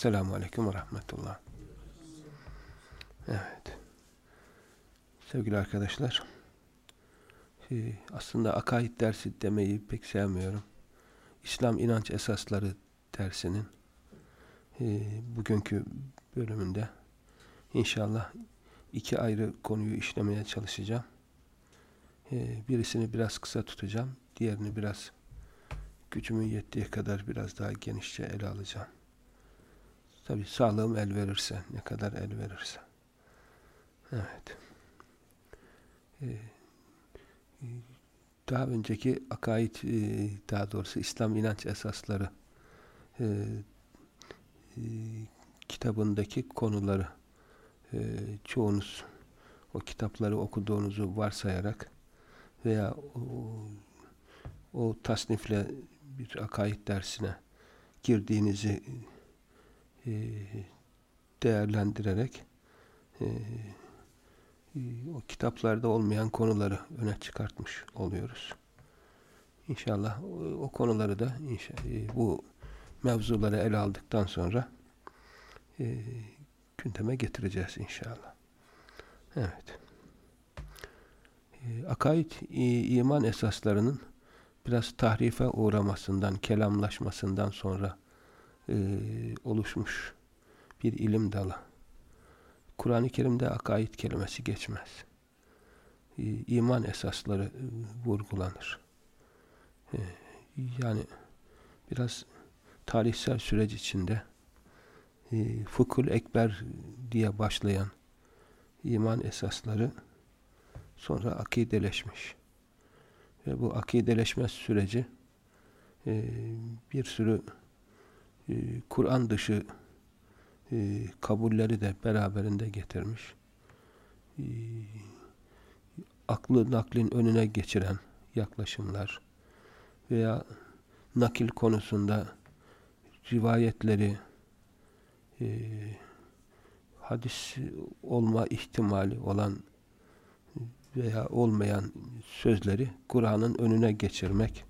Selamun Aleyküm ve Rahmetullah. Evet. Sevgili arkadaşlar, e, aslında akaid dersi demeyi pek sevmiyorum. İslam inanç esasları dersinin e, bugünkü bölümünde inşallah iki ayrı konuyu işlemeye çalışacağım. E, birisini biraz kısa tutacağım, diğerini biraz gücümün yettiği kadar biraz daha genişçe ele alacağım. Tabi sağlığım el verirse, ne kadar el verirse. Evet. Ee, daha önceki akaid, e, daha doğrusu İslam inanç esasları e, e, kitabındaki konuları çoğunuz o kitapları okuduğunuzu varsayarak veya o, o tasnifle bir akaid dersine girdiğinizi değerlendirerek o kitaplarda olmayan konuları öne çıkartmış oluyoruz. İnşallah o, konuları da e, bu mevzuları ele aldıktan sonra e, gündeme getireceğiz inşallah. Evet. E, akaid e, iman esaslarının biraz tahrife uğramasından, kelamlaşmasından sonra e, oluşmuş bir ilim dalı. Kur'an-ı Kerim'de akaid kelimesi geçmez. İman esasları e, vurgulanır. E, yani biraz tarihsel süreç içinde e, Fıkhul Ekber diye başlayan iman esasları sonra akideleşmiş. Ve bu akideleşme süreci bir sürü Kur'an dışı e, kabulleri de beraberinde getirmiş. E, aklı naklin önüne geçiren yaklaşımlar veya nakil konusunda rivayetleri e, hadis olma ihtimali olan veya olmayan sözleri Kur'an'ın önüne geçirmek,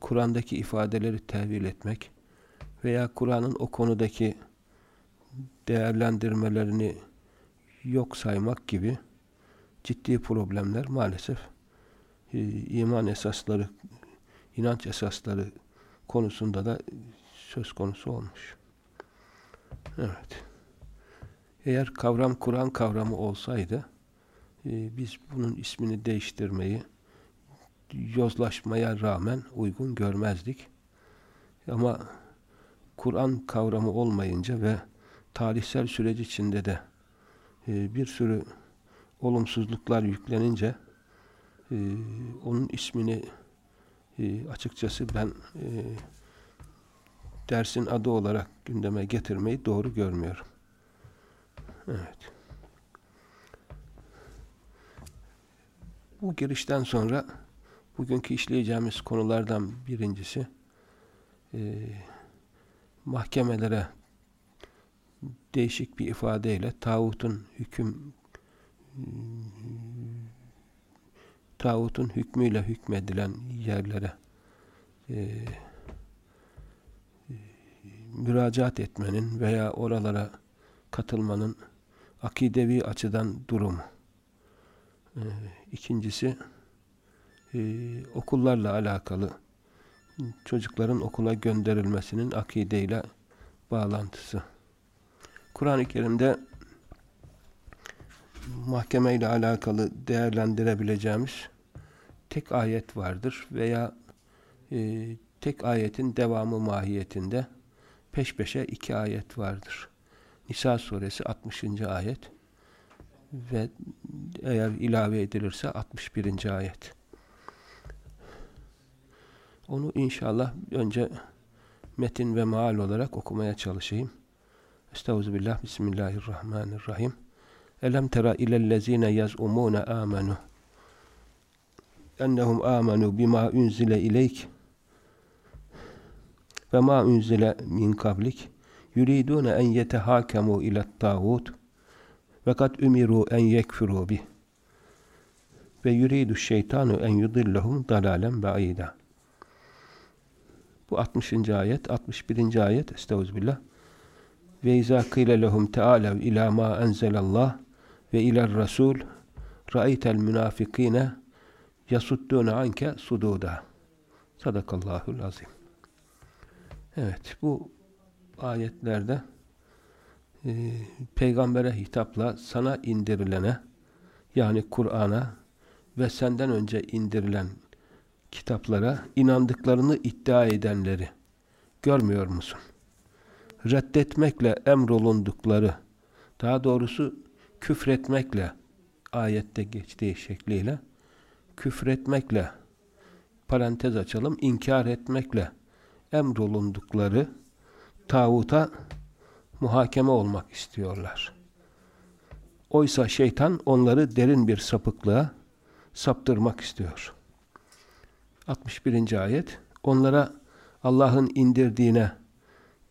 Kur'an'daki ifadeleri tevil etmek veya Kur'an'ın o konudaki değerlendirmelerini yok saymak gibi ciddi problemler maalesef e, iman esasları, inanç esasları konusunda da söz konusu olmuş. Evet. Eğer kavram Kur'an kavramı olsaydı e, biz bunun ismini değiştirmeyi yozlaşmaya rağmen uygun görmezdik. Ama Kur'an kavramı olmayınca ve tarihsel süreç içinde de e, bir sürü olumsuzluklar yüklenince e, onun ismini e, açıkçası ben e, dersin adı olarak gündeme getirmeyi doğru görmüyorum. Evet. Bu girişten sonra bugünkü işleyeceğimiz konulardan birincisi e, mahkemelere değişik bir ifadeyle tağutun hüküm tağutun hükmüyle hükmedilen yerlere e, müracaat etmenin veya oralara katılmanın akidevi açıdan durumu. E, ikincisi e, okullarla alakalı çocukların okula gönderilmesinin akideyle bağlantısı. Kur'an-ı Kerim'de mahkeme ile alakalı değerlendirebileceğimiz tek ayet vardır veya e, tek ayetin devamı mahiyetinde peş peşe iki ayet vardır. Nisa suresi 60. ayet ve eğer ilave edilirse 61. ayet. Onu inşallah önce metin ve maal olarak okumaya çalışayım. Estağfirullah. Bismillahirrahmanirrahim. Elem tera ilellezine yaz'umune amenu ennehum amenu bima unzile ileyk ve ma unzile min kablik yuridune en yetehakemu ilet tağut ve kad ümiru en yekfuru bih ve yuridu şeytanu en yudillahum dalalen ba'ida bu 60. ayet 61. ayet estağfirullah ve izâ kîle lehum teâlev ilâ mâ enzelallah ve iler rasul ra'aytel münafikîne yasuddûne anke sudûdâ. Sadakallahul azim. Evet, bu ayetlerde e, peygambere hitapla sana indirilene yani Kur'an'a ve senden önce indirilen kitaplara inandıklarını iddia edenleri görmüyor musun? Reddetmekle emrolundukları, daha doğrusu küfretmekle, ayette geçtiği şekliyle, küfretmekle, parantez açalım, inkar etmekle emrolundukları tağuta muhakeme olmak istiyorlar. Oysa şeytan onları derin bir sapıklığa saptırmak istiyor. 61. ayet onlara Allah'ın indirdiğine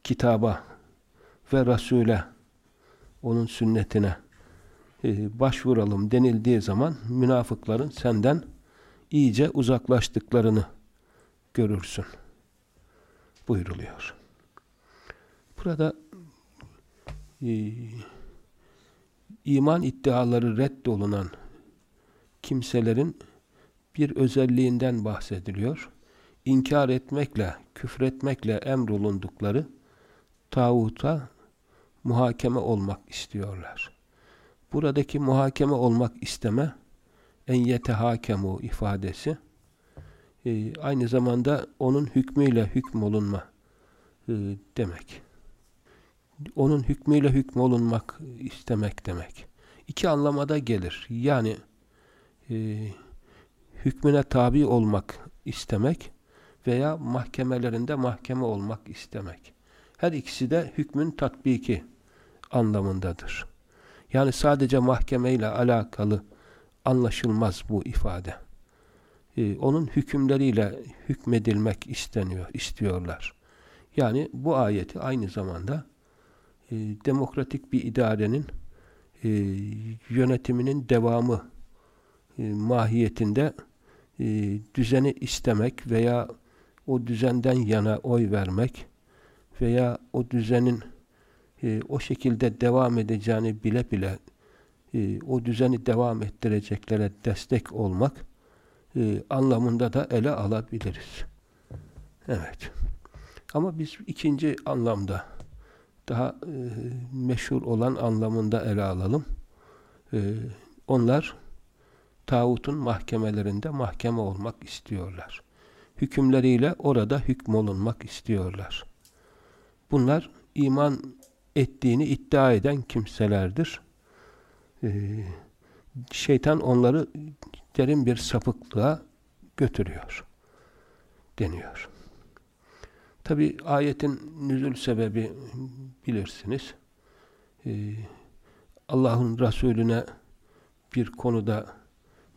kitaba ve Resul'e onun sünnetine e, başvuralım denildiği zaman münafıkların senden iyice uzaklaştıklarını görürsün. Buyuruluyor. Burada e, iman iddiaları reddolunan kimselerin bir özelliğinden bahsediliyor. İnkar etmekle, küfretmekle emrolundukları tağuta muhakeme olmak istiyorlar. Buradaki muhakeme olmak isteme en yetehakemu ifadesi e, aynı zamanda onun hükmüyle hükmolunma e, demek. Onun hükmüyle hükmolunmak istemek demek. İki anlamada gelir. Yani e, hükmüne tabi olmak istemek veya mahkemelerinde mahkeme olmak istemek. Her ikisi de hükmün tatbiki anlamındadır. Yani sadece mahkemeyle alakalı anlaşılmaz bu ifade. Ee, onun hükümleriyle hükmedilmek isteniyor, istiyorlar. Yani bu ayeti aynı zamanda e, demokratik bir idarenin e, yönetiminin devamı e, mahiyetinde e, düzeni istemek veya o düzenden yana oy vermek veya o düzenin e, o şekilde devam edeceğini bile bile e, o düzeni devam ettireceklere destek olmak e, anlamında da ele alabiliriz. Evet. Ama biz ikinci anlamda daha e, meşhur olan anlamında ele alalım. E, onlar tağutun mahkemelerinde mahkeme olmak istiyorlar. Hükümleriyle orada hükmolunmak istiyorlar. Bunlar iman ettiğini iddia eden kimselerdir. Ee, şeytan onları derin bir sapıklığa götürüyor deniyor. Tabi ayetin nüzul sebebi bilirsiniz. Ee, Allah'ın Resulüne bir konuda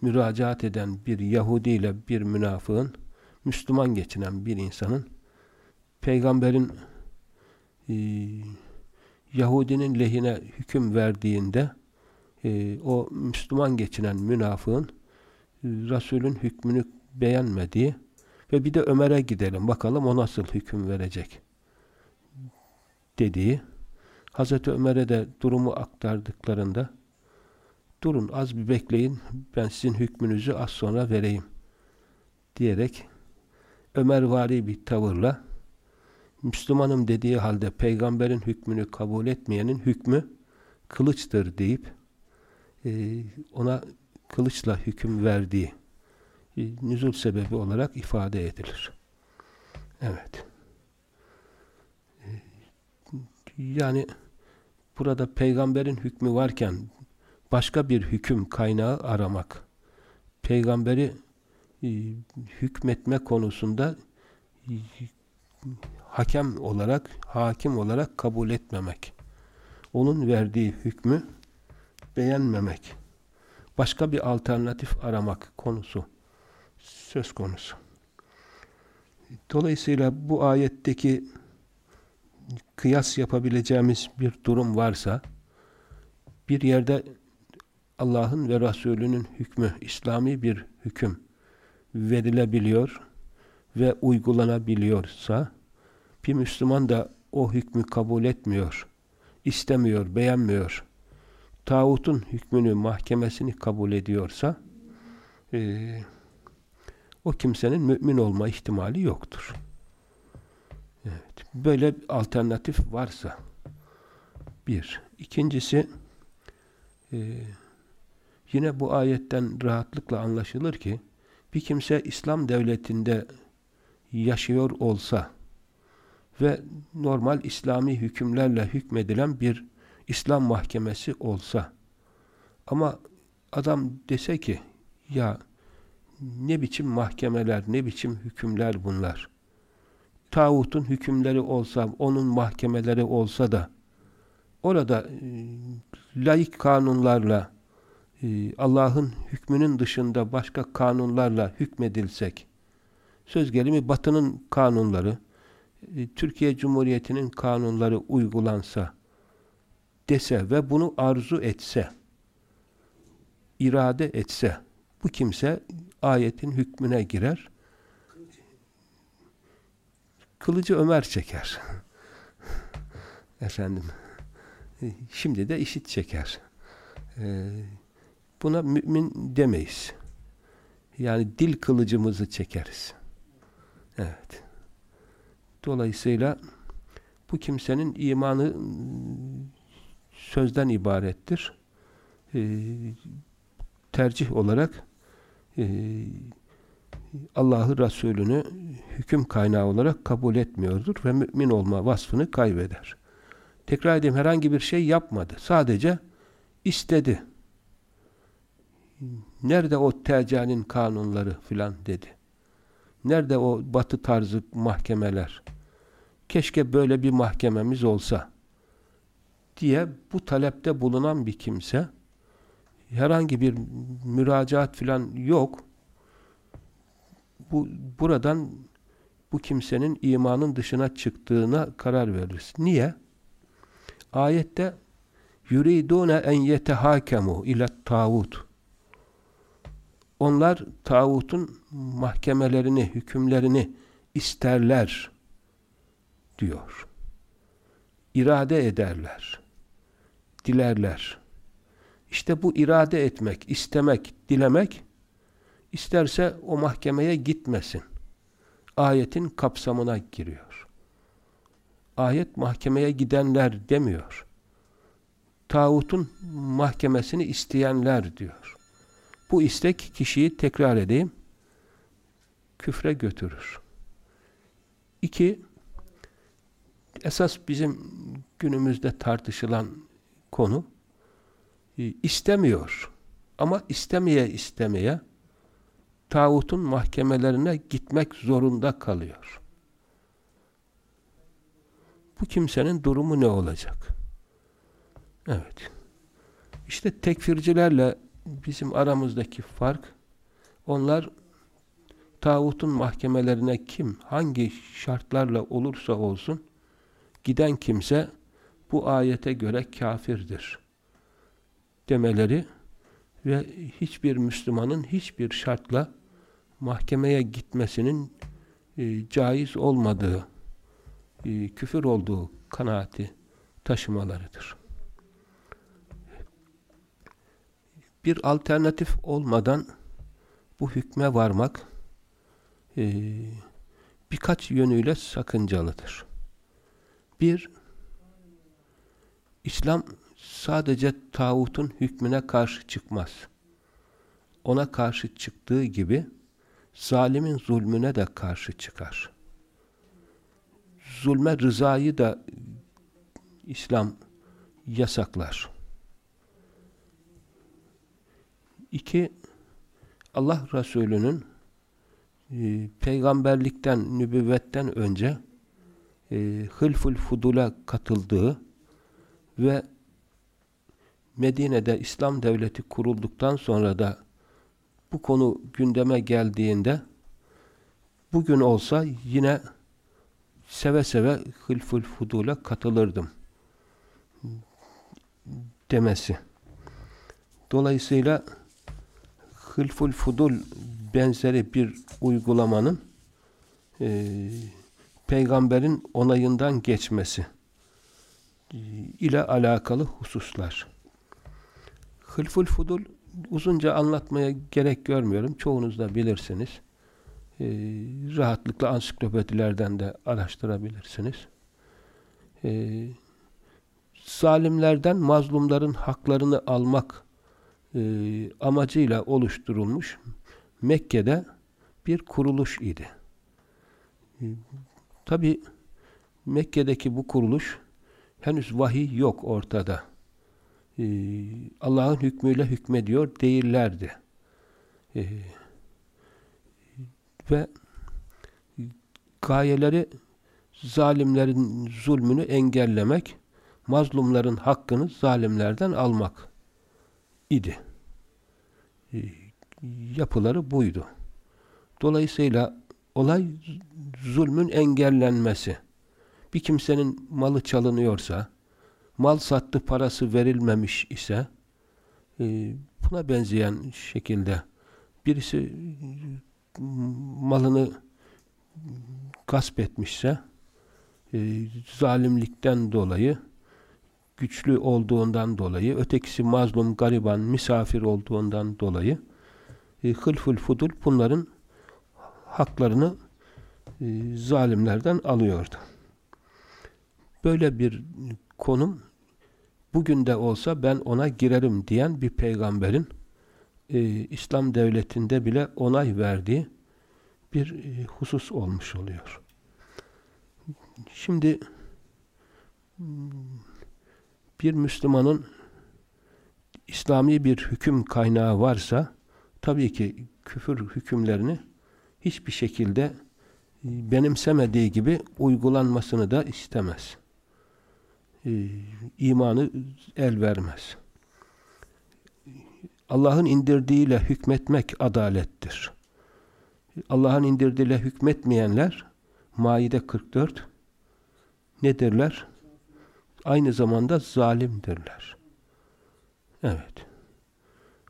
müracaat eden bir Yahudi ile bir münafığın, Müslüman geçinen bir insanın, peygamberin e, Yahudinin lehine hüküm verdiğinde e, o Müslüman geçinen münafığın e, Resulün hükmünü beğenmediği ve bir de Ömer'e gidelim bakalım o nasıl hüküm verecek dediği Hazreti Ömer'e de durumu aktardıklarında durun az bir bekleyin ben sizin hükmünüzü az sonra vereyim diyerek Ömervari bir tavırla Müslümanım dediği halde peygamberin hükmünü kabul etmeyenin hükmü kılıçtır deyip e, ona kılıçla hüküm verdiği e, nüzul sebebi olarak ifade edilir. Evet. E, yani burada peygamberin hükmü varken başka bir hüküm kaynağı aramak, peygamberi e, hükmetme konusunda e, hakem olarak, hakim olarak kabul etmemek, onun verdiği hükmü beğenmemek, başka bir alternatif aramak konusu söz konusu. Dolayısıyla bu ayetteki kıyas yapabileceğimiz bir durum varsa bir yerde Allah'ın ve Resulünün hükmü, İslami bir hüküm verilebiliyor ve uygulanabiliyorsa bir Müslüman da o hükmü kabul etmiyor istemiyor, beğenmiyor, tağutun hükmünü, mahkemesini kabul ediyorsa e, o kimsenin mümin olma ihtimali yoktur. Evet. Böyle alternatif varsa bir. İkincisi e, yine bu ayetten rahatlıkla anlaşılır ki bir kimse İslam devletinde yaşıyor olsa ve normal İslami hükümlerle hükmedilen bir İslam mahkemesi olsa ama adam dese ki ya ne biçim mahkemeler, ne biçim hükümler bunlar. Tağutun hükümleri olsa, onun mahkemeleri olsa da orada e, laik kanunlarla Allah'ın hükmünün dışında başka kanunlarla hükmedilsek söz gelimi Batı'nın kanunları e, Türkiye Cumhuriyeti'nin kanunları uygulansa dese ve bunu arzu etse irade etse bu kimse ayetin hükmüne girer. Kılıcı Ömer çeker. Efendim. Şimdi de işit çeker. Ee, buna mümin demeyiz. Yani dil kılıcımızı çekeriz. Evet. Dolayısıyla bu kimsenin imanı sözden ibarettir. Ee, tercih olarak ee, Allah'ı Resulünü hüküm kaynağı olarak kabul etmiyordur ve mümin olma vasfını kaybeder. Tekrar edeyim herhangi bir şey yapmadı. Sadece istedi. Nerede o TC'nin kanunları filan dedi. Nerede o batı tarzı mahkemeler? Keşke böyle bir mahkememiz olsa diye bu talepte bulunan bir kimse herhangi bir müracaat filan yok. Bu buradan bu kimsenin imanın dışına çıktığına karar veririz. Niye? Ayette yuridune en yetehakemu ila tağut. Onlar tağutun mahkemelerini, hükümlerini isterler diyor. İrade ederler. Dilerler. İşte bu irade etmek, istemek, dilemek isterse o mahkemeye gitmesin. Ayetin kapsamına giriyor. Ayet mahkemeye gidenler demiyor. Tağutun mahkemesini isteyenler diyor. Bu istek kişiyi tekrar edeyim küfre götürür. İki, esas bizim günümüzde tartışılan konu e, istemiyor. Ama istemeye istemeye tağutun mahkemelerine gitmek zorunda kalıyor. Bu kimsenin durumu ne olacak? Evet. İşte tekfircilerle bizim aramızdaki fark onlar tağutun mahkemelerine kim, hangi şartlarla olursa olsun giden kimse bu ayete göre kafirdir demeleri ve hiçbir Müslümanın hiçbir şartla mahkemeye gitmesinin e, caiz olmadığı, e, küfür olduğu kanaati taşımalarıdır. Bir alternatif olmadan bu hükme varmak e, birkaç yönüyle sakıncalıdır. Bir, İslam sadece tağutun hükmüne karşı çıkmaz. Ona karşı çıktığı gibi zalimin zulmüne de karşı çıkar. Zulme rızayı da İslam yasaklar. İki, Allah Resulü'nün e, peygamberlikten, nübüvvetten önce e, hılful fudula katıldığı ve Medine'de İslam devleti kurulduktan sonra da bu konu gündeme geldiğinde bugün olsa yine seve seve hılful fudula katılırdım demesi. Dolayısıyla hılful fudul benzeri bir uygulamanın e, peygamberin onayından geçmesi ile alakalı hususlar. Hılful Fudul uzunca anlatmaya gerek görmüyorum. Çoğunuz da bilirsiniz. Ee, rahatlıkla ansiklopedilerden de araştırabilirsiniz. Ee, zalimlerden mazlumların haklarını almak e, amacıyla oluşturulmuş Mekke'de bir kuruluş idi. E, Tabi Mekke'deki bu kuruluş henüz vahiy yok ortada. E, Allah'ın hükmüyle hükmediyor değillerdi. Ve gayeleri zalimlerin zulmünü engellemek, mazlumların hakkını zalimlerden almak idi. E, yapıları buydu. Dolayısıyla olay zulmün engellenmesi. Bir kimsenin malı çalınıyorsa, mal sattı parası verilmemiş ise e, buna benzeyen şekilde birisi malını gasp etmişse e, zalimlikten dolayı güçlü olduğundan dolayı ötekisi mazlum, gariban, misafir olduğundan dolayı e, hılful fudul bunların haklarını e, zalimlerden alıyordu. Böyle bir konum bugün de olsa ben ona girerim diyen bir peygamberin e, İslam devletinde bile onay verdiği bir e, husus olmuş oluyor. Şimdi bir Müslümanın İslami bir hüküm kaynağı varsa tabii ki küfür hükümlerini hiçbir şekilde e, benimsemediği gibi uygulanmasını da istemez. Ee, imanı el vermez. Allah'ın indirdiğiyle hükmetmek adalettir. Allah'ın indirdiğiyle hükmetmeyenler Maide 44 nedirler? Aynı zamanda zalimdirler. Evet.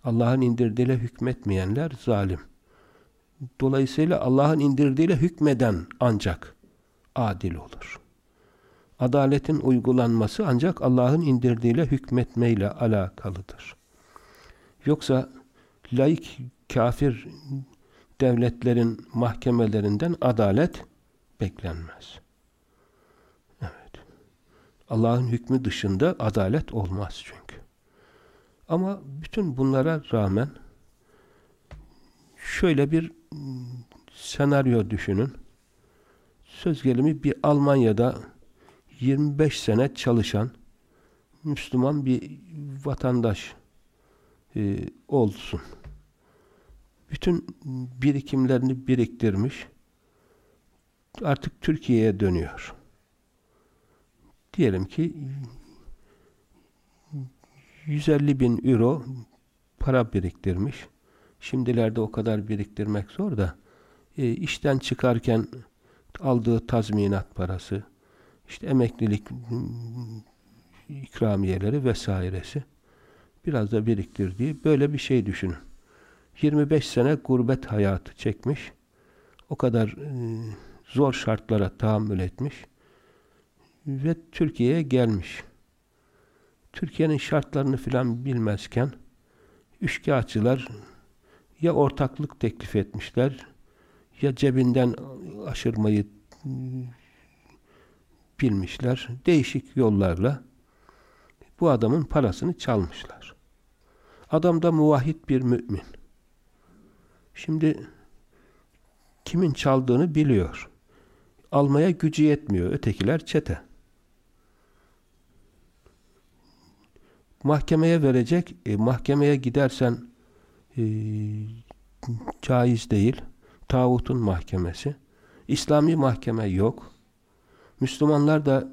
Allah'ın indirdiğiyle hükmetmeyenler zalim. Dolayısıyla Allah'ın indirdiğiyle hükmeden ancak adil olur. Adaletin uygulanması ancak Allah'ın indirdiğiyle hükmetmeyle alakalıdır. Yoksa laik kafir devletlerin mahkemelerinden adalet beklenmez. Allah'ın hükmü dışında adalet olmaz çünkü. Ama bütün bunlara rağmen şöyle bir senaryo düşünün. Söz gelimi bir Almanya'da 25 sene çalışan Müslüman bir vatandaş e, olsun. Bütün birikimlerini biriktirmiş. Artık Türkiye'ye dönüyor. Diyelim ki 150 bin euro para biriktirmiş. Şimdilerde o kadar biriktirmek zor da e, işten çıkarken aldığı tazminat parası, işte emeklilik ikramiyeleri vesairesi biraz da biriktirdiği böyle bir şey düşünün. 25 sene gurbet hayatı çekmiş. O kadar e, zor şartlara tahammül etmiş ve Türkiye'ye gelmiş. Türkiye'nin şartlarını filan bilmezken üçkağıtçılar ya ortaklık teklif etmişler ya cebinden aşırmayı bilmişler. Değişik yollarla bu adamın parasını çalmışlar. Adam da muvahhid bir mümin. Şimdi kimin çaldığını biliyor. Almaya gücü yetmiyor. Ötekiler çete. Mahkemeye verecek. E, mahkemeye gidersen e, caiz değil. Tağutun mahkemesi. İslami mahkeme yok. Müslümanlar da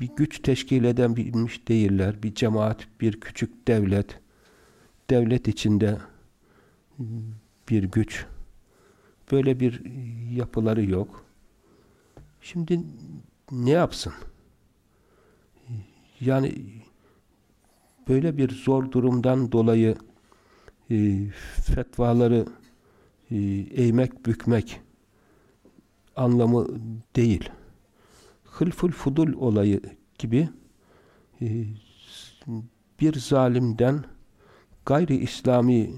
bir güç teşkil eden bilmiş değiller. Bir cemaat, bir küçük devlet, devlet içinde bir güç. Böyle bir yapıları yok. Şimdi ne yapsın? Yani böyle bir zor durumdan dolayı e, fetvaları e, eğmek, bükmek anlamı değil. Hılful fudul olayı gibi e, bir zalimden gayri İslami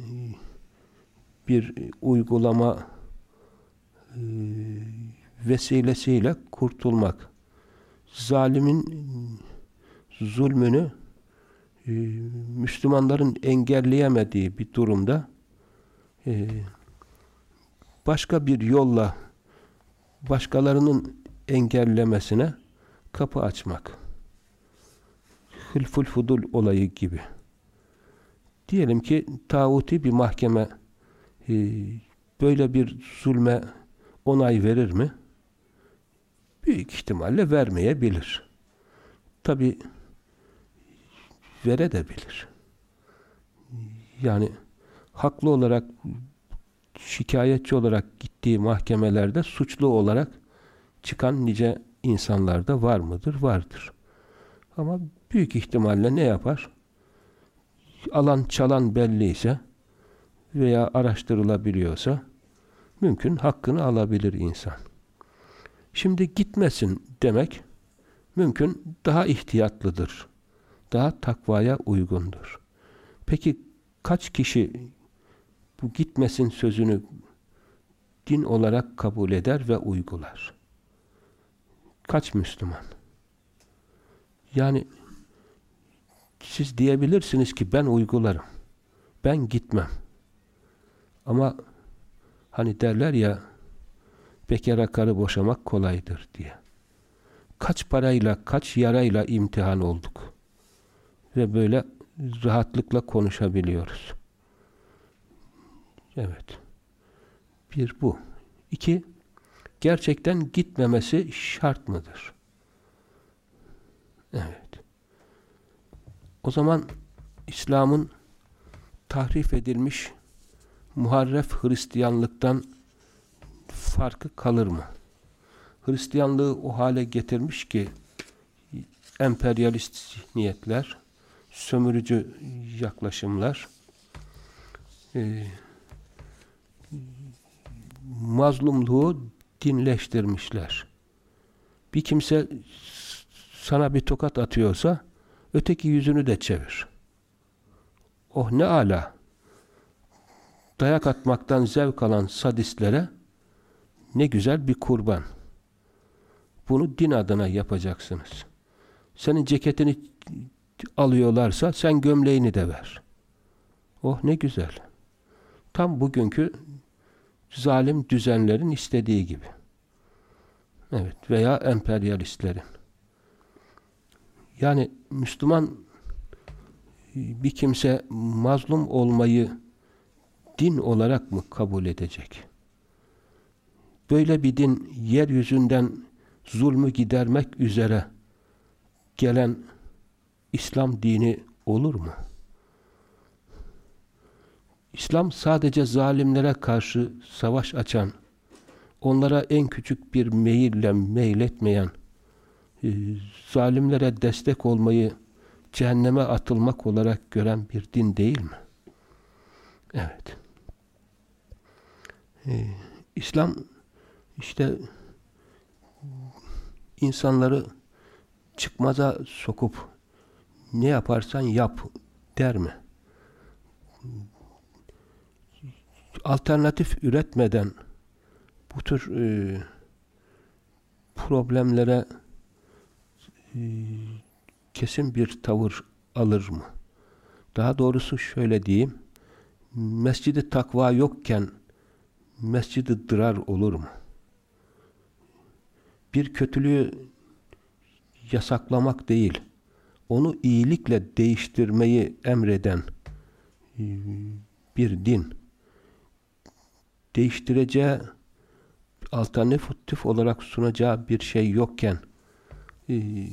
bir uygulama e, vesilesiyle kurtulmak. Zalimin zulmünü e, Müslümanların engelleyemediği bir durumda e, başka bir yolla başkalarının engellemesine kapı açmak. Hılful fudul olayı gibi. Diyelim ki tağuti bir mahkeme e, böyle bir zulme onay verir mi? Büyük ihtimalle vermeyebilir. Tabi verebilir. Yani haklı olarak şikayetçi olarak gittiği mahkemelerde suçlu olarak çıkan nice insanlar da var mıdır? Vardır. Ama büyük ihtimalle ne yapar? Alan çalan belliyse veya araştırılabiliyorsa mümkün hakkını alabilir insan. Şimdi gitmesin demek mümkün daha ihtiyatlıdır. Daha takvaya uygundur. Peki kaç kişi bu gitmesin sözünü din olarak kabul eder ve uygular? Kaç Müslüman? Yani siz diyebilirsiniz ki ben uygularım. Ben gitmem. Ama hani derler ya bekara karı boşamak kolaydır diye. Kaç parayla, kaç yarayla imtihan olduk. Ve böyle rahatlıkla konuşabiliyoruz. Evet. Bir bu. İki, gerçekten gitmemesi şart mıdır? Evet. O zaman İslam'ın tahrif edilmiş muharref Hristiyanlıktan farkı kalır mı? Hristiyanlığı o hale getirmiş ki emperyalist niyetler, sömürücü yaklaşımlar, e, mazlumluğu dinleştirmişler. Bir kimse sana bir tokat atıyorsa öteki yüzünü de çevir. Oh ne ala! Dayak atmaktan zevk alan sadistlere ne güzel bir kurban. Bunu din adına yapacaksınız. Senin ceketini alıyorlarsa sen gömleğini de ver. Oh ne güzel. Tam bugünkü zalim düzenlerin istediği gibi. Evet veya emperyalistlerin. Yani Müslüman bir kimse mazlum olmayı din olarak mı kabul edecek? Böyle bir din yeryüzünden zulmü gidermek üzere gelen İslam dini olur mu? İslam sadece zalimlere karşı savaş açan, onlara en küçük bir meyille meyletmeyen, e, zalimlere destek olmayı cehenneme atılmak olarak gören bir din değil mi? Evet. Ee, İslam işte insanları çıkmaza sokup ne yaparsan yap der mi? Alternatif üretmeden bu tür e, problemlere e, kesin bir tavır alır mı? Daha doğrusu şöyle diyeyim. Mescidi takva yokken mescidi dırar olur mu? Bir kötülüğü yasaklamak değil, onu iyilikle değiştirmeyi emreden e, bir din değiştireceği alternatif olarak sunacağı bir şey yokken e,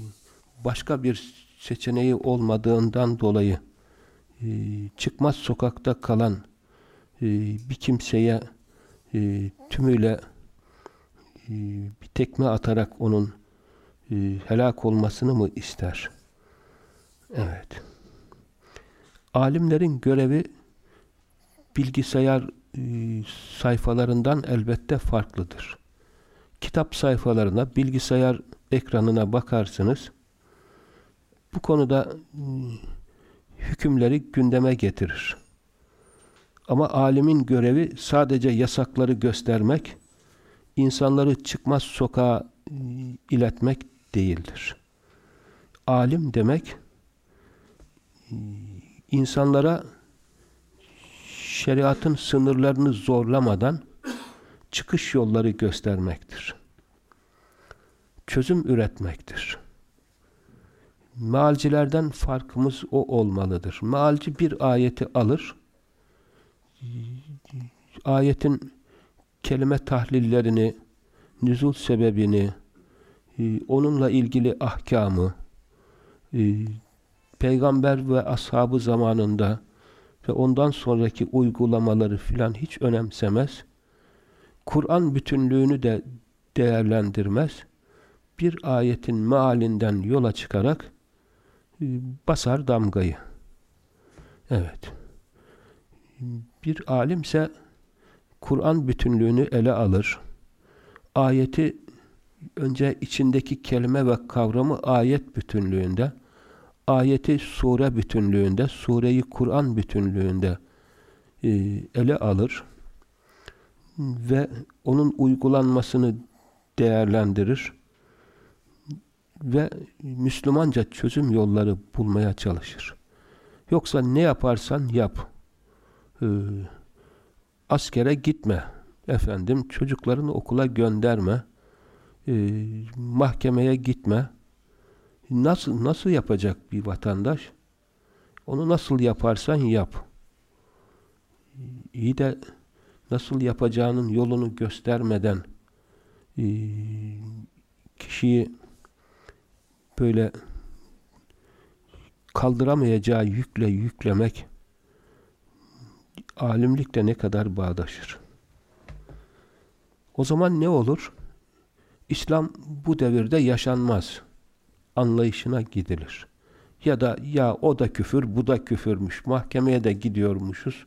başka bir seçeneği olmadığından dolayı e, çıkmaz sokakta kalan bir kimseye tümüyle bir tekme atarak onun helak olmasını mı ister? Evet. Alimlerin görevi bilgisayar sayfalarından elbette farklıdır. Kitap sayfalarına, bilgisayar ekranına bakarsınız. bu konuda hükümleri gündeme getirir. Ama alimin görevi sadece yasakları göstermek, insanları çıkmaz sokağa iletmek değildir. Alim demek insanlara şeriatın sınırlarını zorlamadan çıkış yolları göstermektir. Çözüm üretmektir. Mealcilerden farkımız o olmalıdır. Mealci bir ayeti alır, ayetin kelime tahlillerini, nüzul sebebini, onunla ilgili ahkamı, peygamber ve ashabı zamanında ve ondan sonraki uygulamaları filan hiç önemsemez. Kur'an bütünlüğünü de değerlendirmez. Bir ayetin mealinden yola çıkarak e, basar damgayı. Evet. Bir alimse Kur'an bütünlüğünü ele alır. Ayeti önce içindeki kelime ve kavramı ayet bütünlüğünde, ayeti sure bütünlüğünde, sureyi Kur'an bütünlüğünde e, ele alır ve onun uygulanmasını değerlendirir ve Müslümanca çözüm yolları bulmaya çalışır. Yoksa ne yaparsan yap. Ee, askere gitme. Efendim çocuklarını okula gönderme. Ee, mahkemeye gitme. Nasıl nasıl yapacak bir vatandaş? Onu nasıl yaparsan yap. İyi de nasıl yapacağının yolunu göstermeden e, kişiyi böyle kaldıramayacağı yükle yüklemek alimlikle ne kadar bağdaşır. O zaman ne olur? İslam bu devirde yaşanmaz anlayışına gidilir. Ya da ya o da küfür, bu da küfürmüş. Mahkemeye de gidiyormuşuz.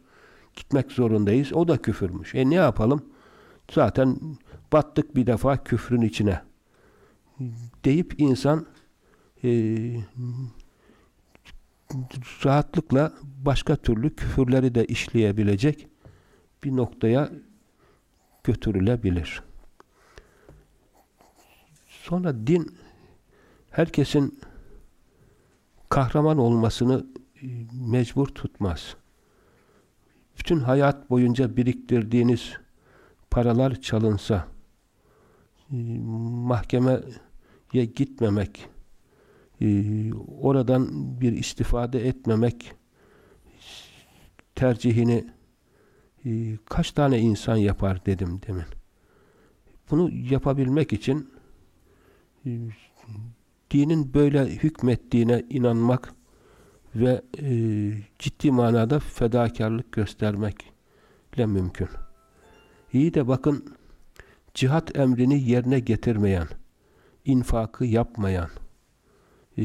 Gitmek zorundayız. O da küfürmüş. E ne yapalım? Zaten battık bir defa küfrün içine. Deyip insan e, rahatlıkla başka türlü küfürleri de işleyebilecek bir noktaya götürülebilir. Sonra din herkesin kahraman olmasını e, mecbur tutmaz. Bütün hayat boyunca biriktirdiğiniz paralar çalınsa, e, mahkemeye gitmemek, e, oradan bir istifade etmemek tercihini kaç tane insan yapar dedim demin. Bunu yapabilmek için dinin böyle hükmettiğine inanmak ve e, ciddi manada fedakarlık göstermekle mümkün. İyi de bakın cihat emrini yerine getirmeyen, infakı yapmayan, e,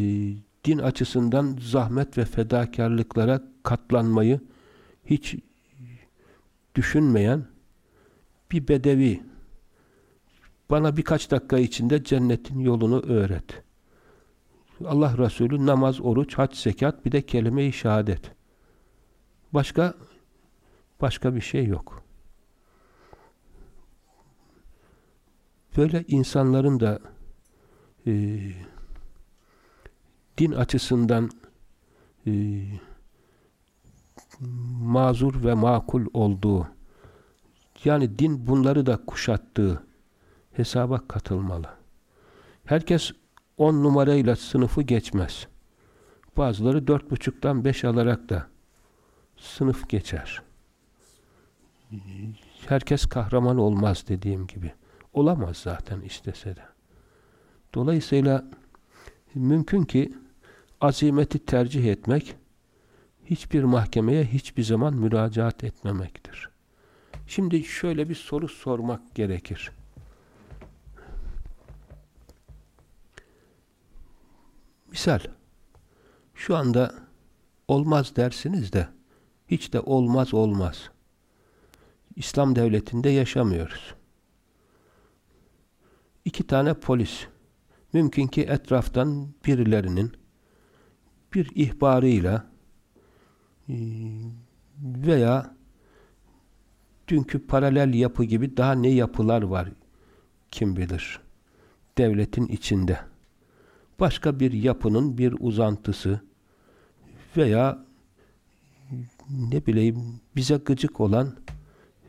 din açısından zahmet ve fedakarlıklara katlanmayı hiç düşünmeyen bir bedevi bana birkaç dakika içinde cennetin yolunu öğret. Allah Resulü namaz, oruç, hac, zekat bir de kelime-i şehadet. Başka başka bir şey yok. Böyle insanların da e, din açısından e, mazur ve makul olduğu yani din bunları da kuşattığı hesaba katılmalı. Herkes on numarayla sınıfı geçmez. Bazıları dört buçuktan beş alarak da sınıf geçer. Herkes kahraman olmaz dediğim gibi. Olamaz zaten istese de. Dolayısıyla mümkün ki azimeti tercih etmek hiçbir mahkemeye hiçbir zaman müracaat etmemektir. Şimdi şöyle bir soru sormak gerekir. Misal, şu anda olmaz dersiniz de, hiç de olmaz olmaz. İslam devletinde yaşamıyoruz. İki tane polis, mümkün ki etraftan birilerinin bir ihbarıyla e, veya dünkü paralel yapı gibi daha ne yapılar var kim bilir devletin içinde başka bir yapının bir uzantısı veya ne bileyim bize gıcık olan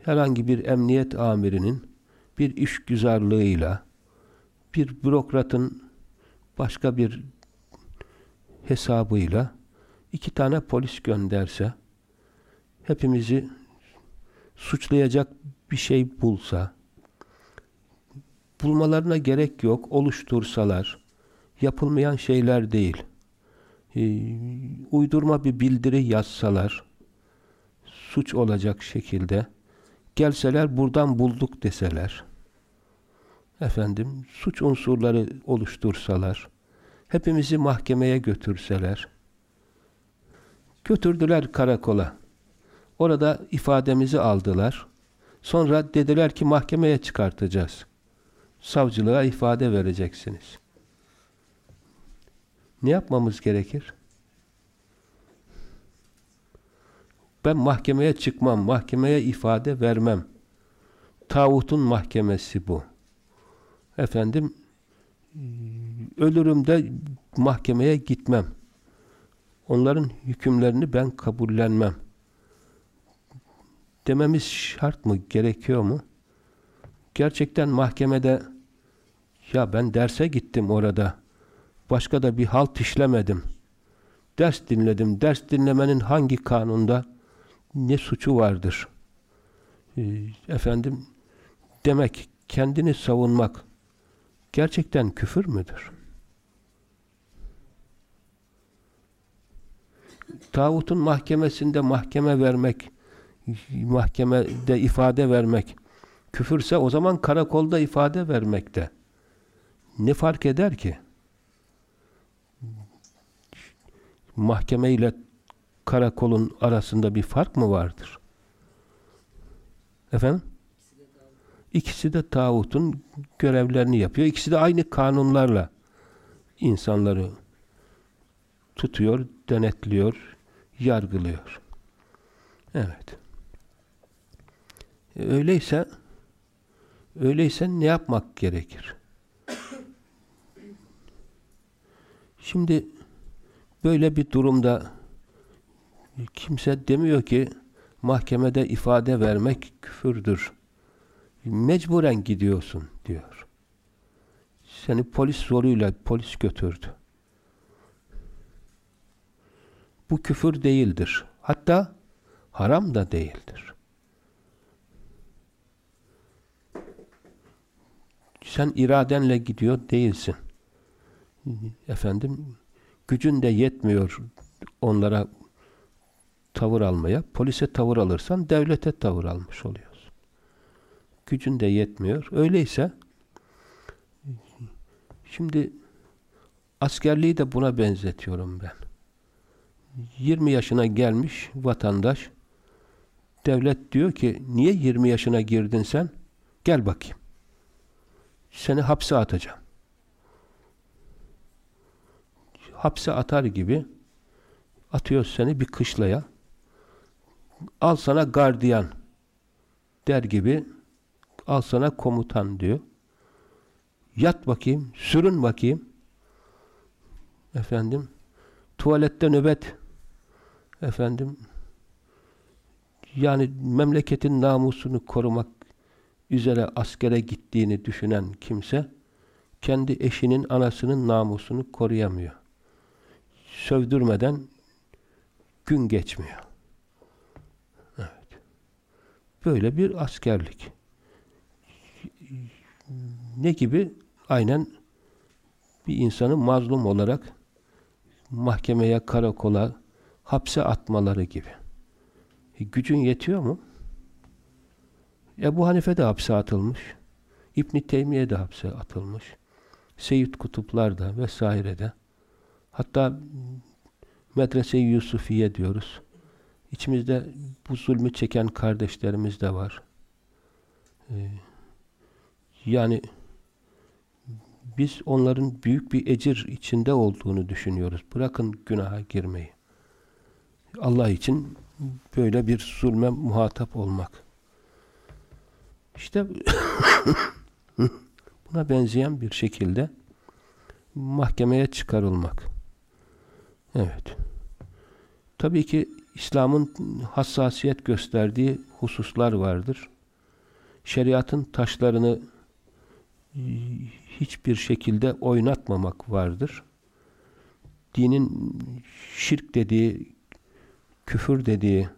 herhangi bir emniyet amirinin bir iş güzarlığıyla bir bürokratın başka bir hesabıyla iki tane polis gönderse hepimizi suçlayacak bir şey bulsa bulmalarına gerek yok oluştursalar yapılmayan şeyler değil. Ee, uydurma bir bildiri yazsalar suç olacak şekilde gelseler buradan bulduk deseler efendim suç unsurları oluştursalar hepimizi mahkemeye götürseler götürdüler karakola. Orada ifademizi aldılar. Sonra dediler ki mahkemeye çıkartacağız. Savcılığa ifade vereceksiniz ne yapmamız gerekir? Ben mahkemeye çıkmam, mahkemeye ifade vermem. Tağutun mahkemesi bu. Efendim, ölürüm de mahkemeye gitmem. Onların hükümlerini ben kabullenmem. Dememiz şart mı, gerekiyor mu? Gerçekten mahkemede ya ben derse gittim orada. Başka da bir halt işlemedim. Ders dinledim. Ders dinlemenin hangi kanunda ne suçu vardır? Ee, efendim demek kendini savunmak gerçekten küfür müdür? Tağutun mahkemesinde mahkeme vermek, mahkemede ifade vermek küfürse o zaman karakolda ifade vermekte. Ne fark eder ki? Mahkeme ile karakolun arasında bir fark mı vardır? Efendim? İkisi de tağutun görevlerini yapıyor. İkisi de aynı kanunlarla insanları tutuyor, denetliyor, yargılıyor. Evet. E, öyleyse öyleyse ne yapmak gerekir? Şimdi böyle bir durumda kimse demiyor ki mahkemede ifade vermek küfürdür. Mecburen gidiyorsun diyor. Seni polis zoruyla polis götürdü. Bu küfür değildir. Hatta haram da değildir. Sen iradenle gidiyor değilsin. Efendim gücün de yetmiyor onlara tavır almaya. Polise tavır alırsan devlete tavır almış oluyorsun. Gücün de yetmiyor. Öyleyse şimdi askerliği de buna benzetiyorum ben. 20 yaşına gelmiş vatandaş devlet diyor ki niye 20 yaşına girdin sen? Gel bakayım. Seni hapse atacağım. Hapse atar gibi atıyor seni bir kışlaya al sana gardiyan der gibi al sana komutan diyor. Yat bakayım, sürün bakayım. Efendim, tuvalette nöbet. Efendim, yani memleketin namusunu korumak üzere askere gittiğini düşünen kimse, kendi eşinin, anasının namusunu koruyamıyor. Sövdürmeden gün geçmiyor. Böyle bir askerlik. Ne gibi? Aynen bir insanı mazlum olarak mahkemeye, karakola, hapse atmaları gibi. E, gücün yetiyor mu? Ebu Hanife de hapse atılmış. İbn Teymiye de hapse atılmış. Seyyid Kutuplar da vesaire de. Hatta Medrese-i Yusufiye diyoruz. İçimizde bu zulmü çeken kardeşlerimiz de var. Ee, yani biz onların büyük bir ecir içinde olduğunu düşünüyoruz. Bırakın günaha girmeyi. Allah için böyle bir zulme muhatap olmak. İşte buna benzeyen bir şekilde mahkemeye çıkarılmak. Evet. Tabii ki İslam'ın hassasiyet gösterdiği hususlar vardır. Şeriatın taşlarını e, hiçbir şekilde oynatmamak vardır. Dinin şirk dediği, küfür dediği,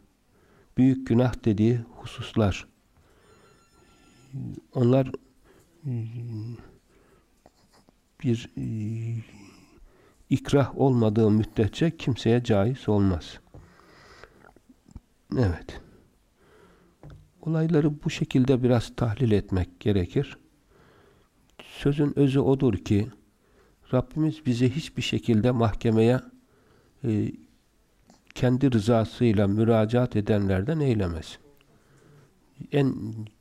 büyük günah dediği hususlar. Onlar e, bir e, ikrah olmadığı müddetçe kimseye caiz olmaz. Evet. Olayları bu şekilde biraz tahlil etmek gerekir. Sözün özü odur ki Rabbimiz bizi hiçbir şekilde mahkemeye e, kendi rızasıyla müracaat edenlerden eylemez. En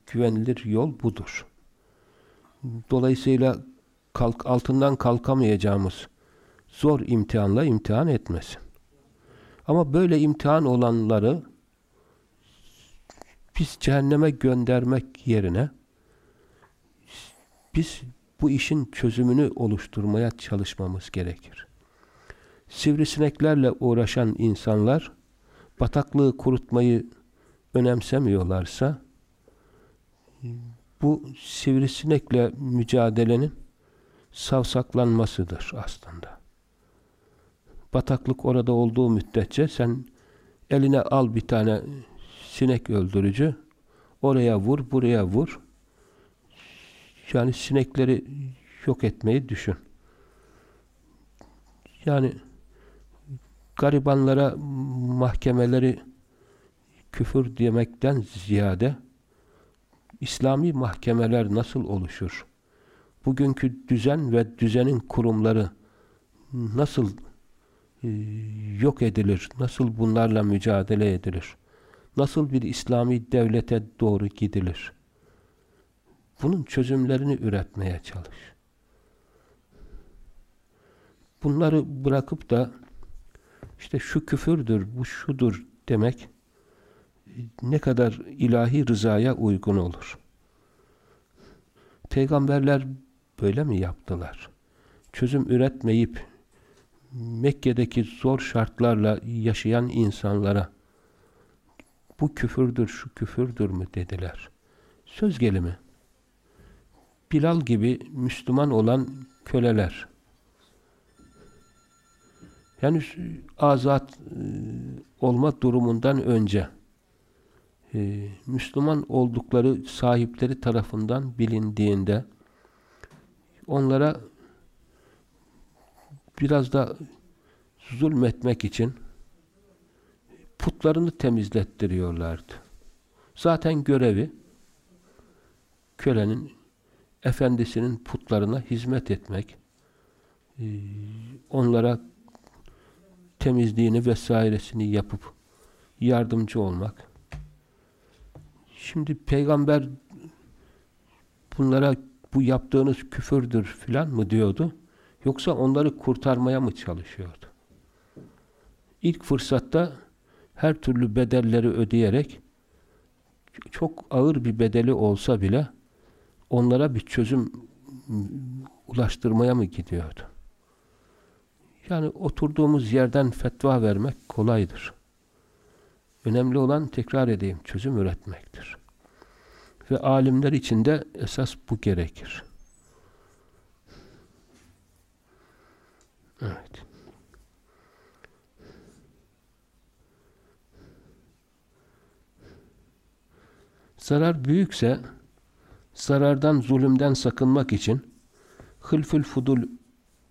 güvenilir yol budur. Dolayısıyla kalk, altından kalkamayacağımız zor imtihanla imtihan etmesin. Ama böyle imtihan olanları biz cehenneme göndermek yerine biz bu işin çözümünü oluşturmaya çalışmamız gerekir. Sivrisineklerle uğraşan insanlar bataklığı kurutmayı önemsemiyorlarsa bu sivrisinekle mücadelenin savsaklanmasıdır aslında. Bataklık orada olduğu müddetçe sen eline al bir tane sinek öldürücü oraya vur, buraya vur. Yani sinekleri yok etmeyi düşün. Yani garibanlara mahkemeleri küfür demekten ziyade İslami mahkemeler nasıl oluşur? Bugünkü düzen ve düzenin kurumları nasıl yok edilir? Nasıl bunlarla mücadele edilir? Nasıl bir İslami devlete doğru gidilir? Bunun çözümlerini üretmeye çalış. Bunları bırakıp da işte şu küfürdür, bu şudur demek ne kadar ilahi rızaya uygun olur. Peygamberler böyle mi yaptılar? Çözüm üretmeyip Mekke'deki zor şartlarla yaşayan insanlara bu küfürdür, şu küfürdür mü dediler. Söz gelimi. Bilal gibi Müslüman olan köleler. Yani azat e, olma durumundan önce e, Müslüman oldukları sahipleri tarafından bilindiğinde onlara biraz da zulmetmek için putlarını temizlettiriyorlardı. Zaten görevi kölenin efendisinin putlarına hizmet etmek, e, onlara temizliğini vesairesini yapıp yardımcı olmak. Şimdi peygamber bunlara bu yaptığınız küfürdür filan mı diyordu? Yoksa onları kurtarmaya mı çalışıyordu? İlk fırsatta her türlü bedelleri ödeyerek çok ağır bir bedeli olsa bile onlara bir çözüm ulaştırmaya mı gidiyordu? Yani oturduğumuz yerden fetva vermek kolaydır. Önemli olan tekrar edeyim, çözüm üretmektir. Ve alimler için de esas bu gerekir. Evet. Zarar büyükse zarardan, zulümden sakınmak için hılfül fudul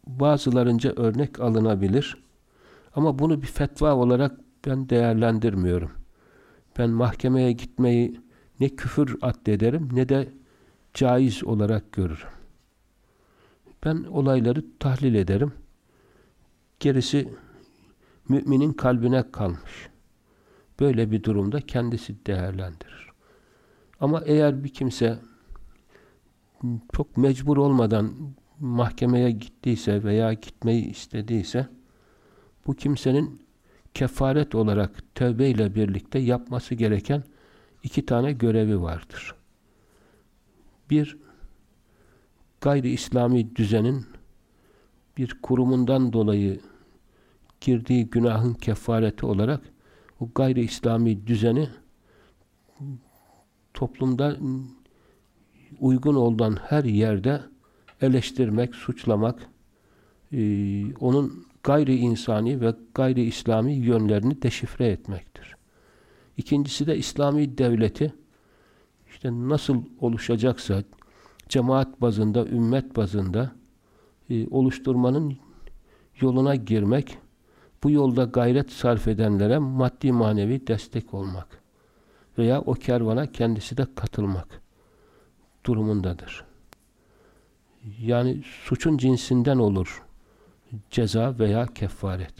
bazılarınca örnek alınabilir. Ama bunu bir fetva olarak ben değerlendirmiyorum. Ben mahkemeye gitmeyi ne küfür addederim ne de caiz olarak görürüm. Ben olayları tahlil ederim. Gerisi müminin kalbine kalmış. Böyle bir durumda kendisi değerlendirir. Ama eğer bir kimse çok mecbur olmadan mahkemeye gittiyse veya gitmeyi istediyse bu kimsenin kefaret olarak tövbe ile birlikte yapması gereken iki tane görevi vardır. Bir, gayri İslami düzenin bir kurumundan dolayı girdiği günahın kefareti olarak o gayri İslami düzeni toplumda uygun olan her yerde eleştirmek, suçlamak, e, onun gayri insani ve gayri İslami yönlerini deşifre etmektir. İkincisi de İslami devleti işte nasıl oluşacaksa cemaat bazında, ümmet bazında e, oluşturmanın yoluna girmek, bu yolda gayret sarf edenlere maddi manevi destek olmak veya o kervana kendisi de katılmak durumundadır. Yani suçun cinsinden olur ceza veya kefaret.